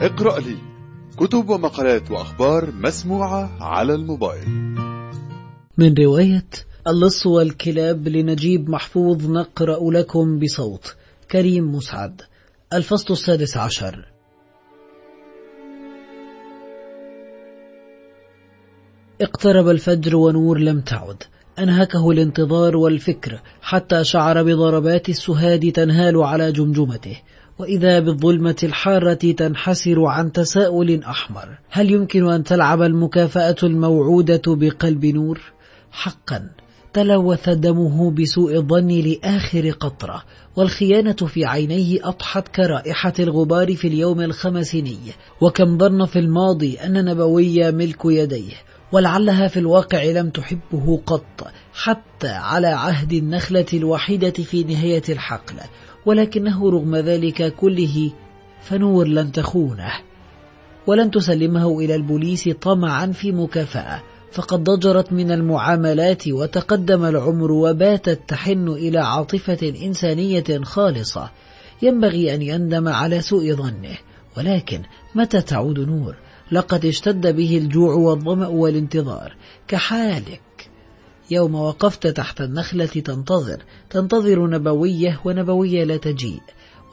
اقرأ لي كتب ومقالات وأخبار مسموعة على الموبايل. من رواية اللص والكلاب لنجيب محفوظ نقرأ لكم بصوت. كريم مسعد الفصل السادس عشر. اقترب الفجر ونور لم تعد. أنهكه الانتظار والفكر حتى شعر بضربات السهاد تنهال على جمجمته. وإذا بالظلمة الحارة تنحسر عن تساؤل أحمر. هل يمكن أن تلعب المكافأة الموعودة بقلب نور؟ حقا تلوث دمه بسوء الظن لآخر قطرة والخيانة في عينيه أضحت كرائحة الغبار في اليوم الخمسيني. وكم ظن في الماضي أن نبوي ملك يديه. ولعلها في الواقع لم تحبه قط حتى على عهد النخلة الوحيدة في نهاية الحقل. ولكنه رغم ذلك كله فنور لن تخونه. ولن تسلمه إلى البوليس طمعا في مكافأة. فقد ضجرت من المعاملات وتقدم العمر وباتت تحن إلى عاطفة إنسانية خالصة. ينبغي أن يندم على سوء ظنه. ولكن متى تعود نور؟ لقد اشتد به الجوع والظمأ والانتظار. كحالك يوم وقفت تحت النخلة تنتظر تنتظر نبوية ونبوية لا تجيء.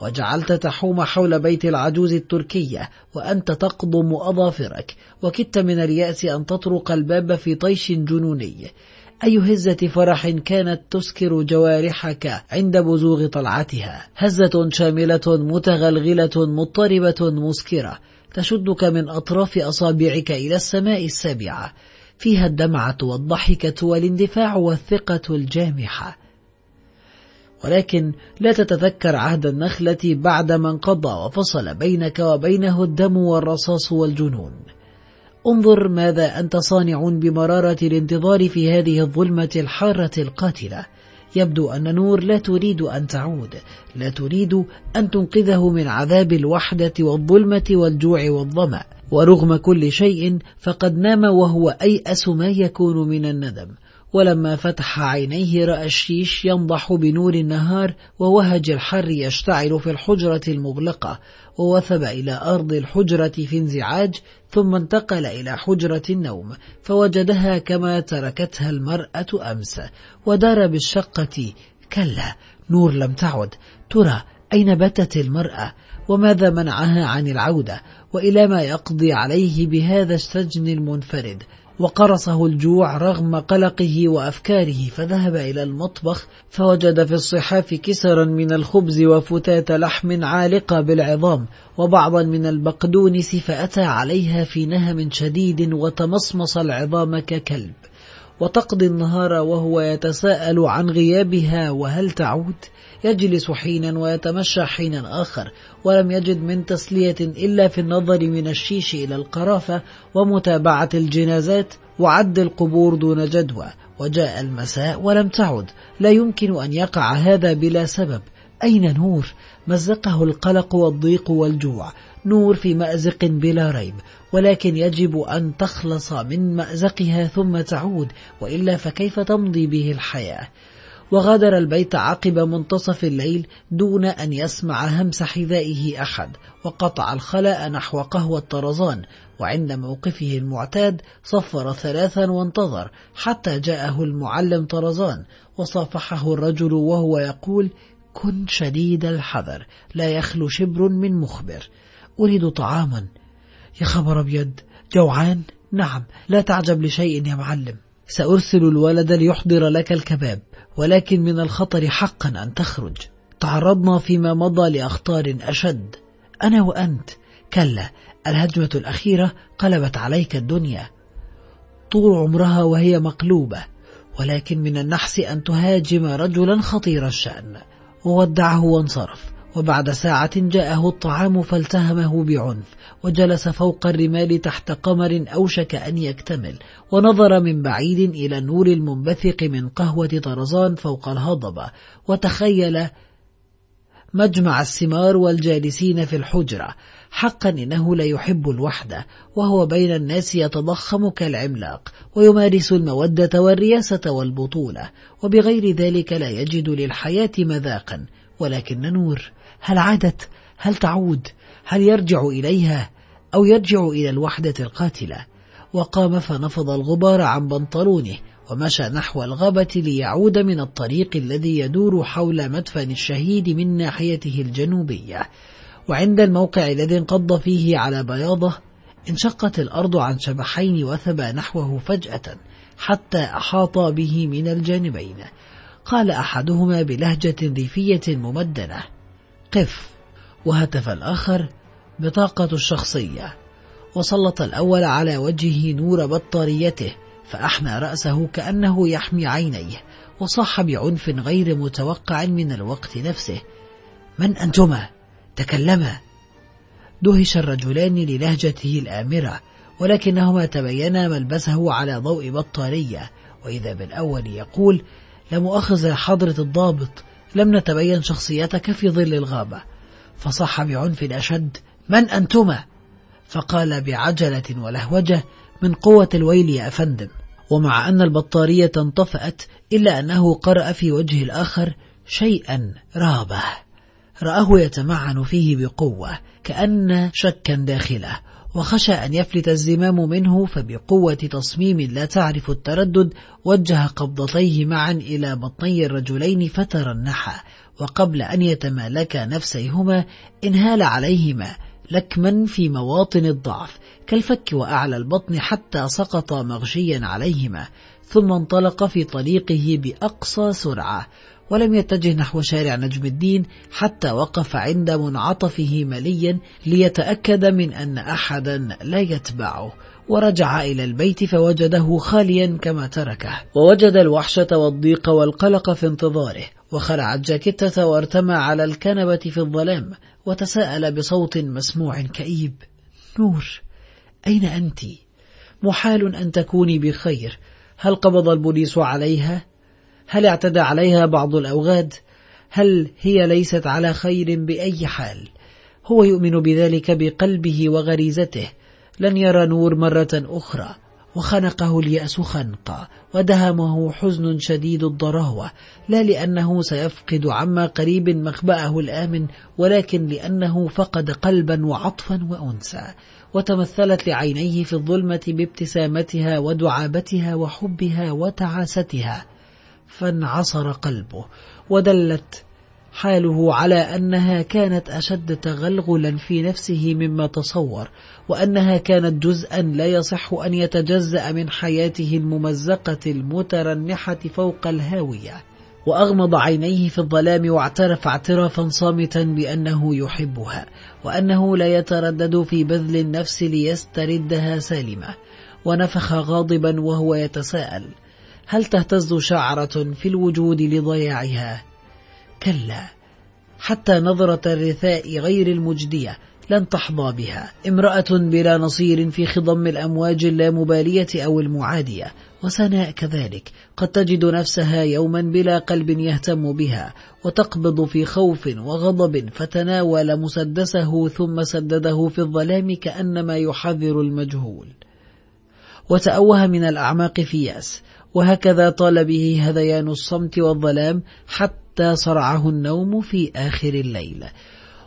وجعلت تحوم حول بيت العجوز التركية وأنت تقضم أظافرك. وكدت من اليأس أن تطرق الباب في طيش جنوني. أي هزة فرح كانت تسكر جوارحك عند بزوغ طلعتها؟ هزة شاملة متغلغلة مضطربة مسكرة. تشدك من أطراف أصابعك إلى السماء السابعة فيها الدمعة والضحكة والاندفاع والثقة الجامحة. ولكن لا تتذكر عهد النخلة بعد ما انقضى وفصل بينك وبينه الدم والرصاص والجنون. انظر ماذا أنت صانع بمرارة الانتظار في هذه الظلمة الحارة القاتلة. يبدو أن نور لا تريد أن تعود لا تريد أن تنقذه من عذاب الوحدة والظلمة والجوع والظمأ. ورغم كل شيء فقد نام وهو أيأس ما يكون من الندم. ولما فتح عينيه رأى الشيش ينضح بنور النهار ووهج الحر يشتعل في الحجرة المغلقة ووثب إلى أرض الحجرة في انزعاج ثم انتقل إلى حجرة النوم فوجدها كما تركتها المرأة أمس ودار بالشقة كلا نور لم تعد ترى أين بتت المرأة؟ وماذا منعها عن العودة وإلى ما يقضي عليه بهذا السجن المنفرد؟ وقرصه الجوع رغم قلقه وأفكاره فذهب إلى المطبخ فوجد في الصحاف كسرا من الخبز وفتاة لحم عالقة بالعظام وبعضا من البقدونس فأتى عليها في نهم شديد وتمصمص العظام ككلب. وتقضي النهار وهو يتساءل عن غيابها وهل تعود؟ يجلس حينا ويتمشى حينا آخر ولم يجد من تسلية إلا في النظر من الشيش إلى القرافة ومتابعة الجنازات وعد القبور دون جدوى وجاء المساء ولم تعد. لا يمكن أن يقع هذا بلا سبب. أين نور؟ مزقه القلق والضيق والجوع. نور في مأزق بلا ريب ولكن يجب أن تخلص من مأزقها ثم تعود وإلا فكيف تمضي به الحياة؟ وغادر البيت عقب منتصف الليل دون أن يسمع همس حذائه أحد وقطع الخلاء نحو قهوة طرزان. وعند موقفه المعتاد صفر ثلاثا وانتظر حتى جاءه المعلم طرزان وصافحه الرجل وهو يقول كن شديد الحذر لا يخلو شبر من مخبر. أريد طعاما. يا خبر أبيض. جوعان؟ نعم. لا تعجب لشيء يا معلم. سأرسل الولد ليحضر لك الكباب ولكن من الخطر حقا أن تخرج. تعرضنا فيما مضى لأخطار أشد. أنا وأنت. كلا الهجمة الأخيرة قلبت عليك الدنيا. طول عمرها وهي مقلوبة ولكن من النحس أن تهاجم رجلا خطير الشأن. وودعه وانصرف. وبعد ساعة جاءه الطعام فالتهمه بعنف وجلس فوق الرمال تحت قمر أوشك أن يكتمل ونظر من بعيد إلى النور المنبثق من قهوة طرزان فوق الهضبة وتخيل مجمع الثمار والجالسين في الحجرة. حقا إنه لا يحب الوحدة وهو بين الناس يتضخم كالعملاق ويمارس المودة والرياسة والبطولة وبغير ذلك لا يجد للحياة مذاقا ولكن نور هل عادت؟ هل تعود؟ هل يرجع إليها؟ أو يرجع إلى الوحدة القاتلة؟ وقام فنفض الغبار عن بنطلونه ومشى نحو الغابة ليعود من الطريق الذي يدور حول مدفن الشهيد من ناحيته الجنوبية. وعند الموقع الذي انقض فيه على بياضه انشقت الأرض عن شبحين وثبى نحوه فجأة حتى أحاط به من الجانبين. قال أحدهما بلهجة ريفية ممدنة قف! وهتف الآخر بطاقة الشخصية. وسلط الأول على وجهه نور بطاريته فأحنى رأسه كأنه يحمي عينيه وصاح بعنف غير متوقع من الوقت نفسه من أنتما؟ تكلما دهش الرجلان للهجته الآمرة ولكنهما تبينا ملبسه على ضوء بطارية وإذا بالأول يقول لمؤاخذة حضرة الضابط لم نتبين شخصيتك في ظل الغابة فصح بعنف أشد من أنتما؟ فقال بعجلة ولهوجة من قوة الويل يا أفندم. ومع أن البطارية انطفأت إلا أنه قرأ في وجه الآخر شيئا رابه. رآه يتمعن فيه بقوة كأن شكا داخله وخشى أن يفلت الزمام منه فبقوة تصميم لا تعرف التردد وجه قبضتيه معا إلى بطني الرجلين فترنحا وقبل أن يتمالكا نفسيهما انهال عليهما لكما في مواطن الضعف كالفك وأعلى البطن حتى سقط مغشيا عليهما ثم انطلق في طريقه بأقصى سرعة ولم يتجه نحو شارع نجم الدين حتى وقف عند منعطفه مليا ليتأكد من أن أحدا لا يتبعه ورجع إلى البيت فوجده خاليا كما تركه. ووجد الوحشة والضيق والقلق في انتظاره وخلع الجاكيتة وارتمى على الكنبة في الظلام وتساءل بصوت مسموع كئيب نور أين أنت؟ محال أن تكوني بخير هل قبض البوليس عليها؟ هل اعتدى عليها بعض الأوغاد؟ هل هي ليست على خير بأي حال؟ هو يؤمن بذلك بقلبه وغريزته لن يرى نور مرة أخرى وخنقه اليأس خنقا ودهمه حزن شديد الضراوة لا لأنه سيفقد عما قريب مخبأه الآمن ولكن لأنه فقد قلبا وعطفا وأنسا وتمثلت لعينيه في الظلمة بابتسامتها ودعابتها وحبها وتعاستها فانعصر قلبه ودلت حاله على أنها كانت أشد تغلغلا في نفسه مما تصور وأنها كانت جزءا لا يصح أن يتجزأ من حياته الممزقة المترنحة فوق الهاوية وأغمض عينيه في الظلام واعترف اعترافا صامتا بأنه يحبها وأنه لا يتردد في بذل النفس ليستردها سالمة ونفخ غاضبا وهو يتساءل هل تهتز شعرة في الوجود لضياعها؟ كلا حتى نظرة الرثاء غير المجدية لن تحظى بها. امرأة بلا نصير في خضم الأمواج اللامبالية أو المعادية. وسناء كذلك. قد تجد نفسها يوما بلا قلب يهتم بها وتقبض في خوف وغضب فتناول مسدسه ثم سدده في الظلام كأنما يحذر المجهول. وتأوه من الأعماق في يأس. وهكذا طال به هذيان الصمت والظلام حتى صرعه النوم في آخر الليل.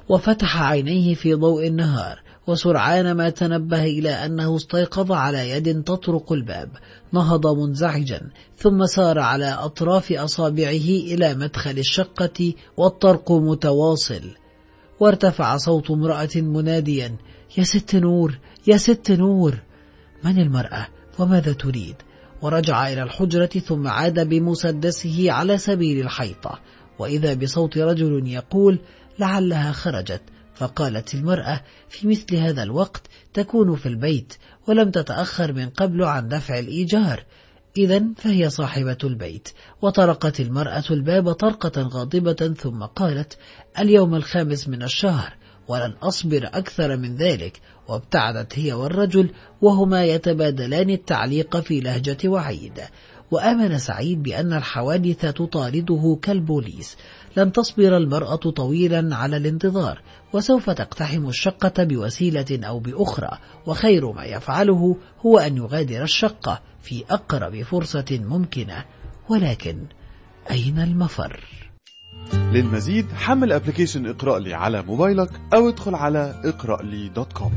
وفتح عينيه في ضوء النهار وسرعان ما تنبه إلى أنه استيقظ على يد تطرق الباب. نهض منزعجا ثم سار على أطراف أصابعه إلى مدخل الشقة والطرق متواصل. وارتفع صوت امرأة مناديا يا ست نور! يا ست نور! من المرأة؟ وماذا تريد؟ ورجع إلى الحجرة ثم عاد بمسدسه على سبيل الحيطة. وإذا بصوت رجل يقول لعلها خرجت فقالت المرأة في مثل هذا الوقت تكون في البيت ولم تتأخر من قبل عن دفع الإيجار. إذا فهي صاحبة البيت. وطرقت المرأة الباب طرقة غاضبة ثم قالت اليوم الخامس من الشهر. ولن أصبر أكثر من ذلك وابتعدت هي والرجل وهما يتبادلان التعليق في لهجة وعيد وآمن سعيد بأن الحوادث تطارده كالبوليس. لن تصبر المرأة طويلا على الانتظار وسوف تقتحم الشقة بوسيلة أو بأخرى. وخير ما يفعله هو أن يغادر الشقة في أقرب فرصة ممكنة. ولكن أين المفر؟ للمزيد حمل application إقرأ لي على موبايلك أو ادخل على إقرأ لي dot com